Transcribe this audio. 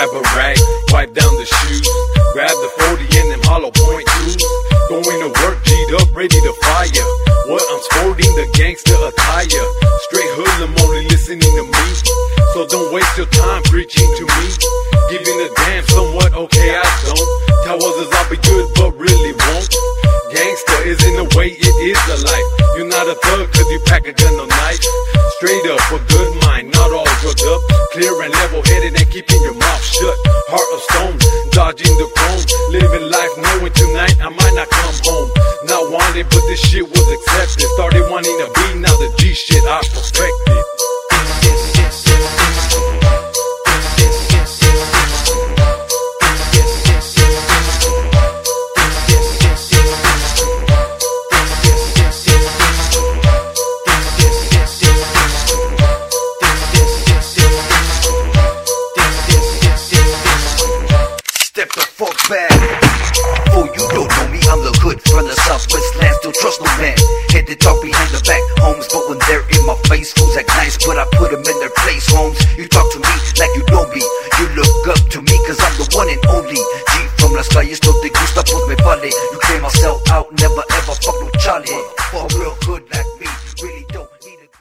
grab a rag, wipe down the shoes, grab the 40 and them hollow point point twos. Going to work, G'd up, ready to fire. What I'm sporting, the gangster attire. Straight hoodlum, only listening to me. So don't waste your time preaching to me. Giving a damn, somewhat okay, I don't. Tell others I'll be good, but really won't. Gangster is in the way, it is the life. You're not a thug, cause you pack a gun or knife. Straight up, a good mind, not all drugged up. Clear and level headed and keeping your mouth shut. Heart of stone, dodging the chrome. Living life knowing tonight I might not come home. Not wanted, but this shit was accepted. Started wanting to be, now the G shit I perfected. Back. Oh, you don't know me, I'm the hood from the southwest land. Still trust no man. Hit the talk behind the back, homes. But when they're in my face, fools act nice, but I put them in their place, homes. You talk to me like you know me. You look up to me, cause I'm the one and only. G from las calles, no te gusta, pues me vale. You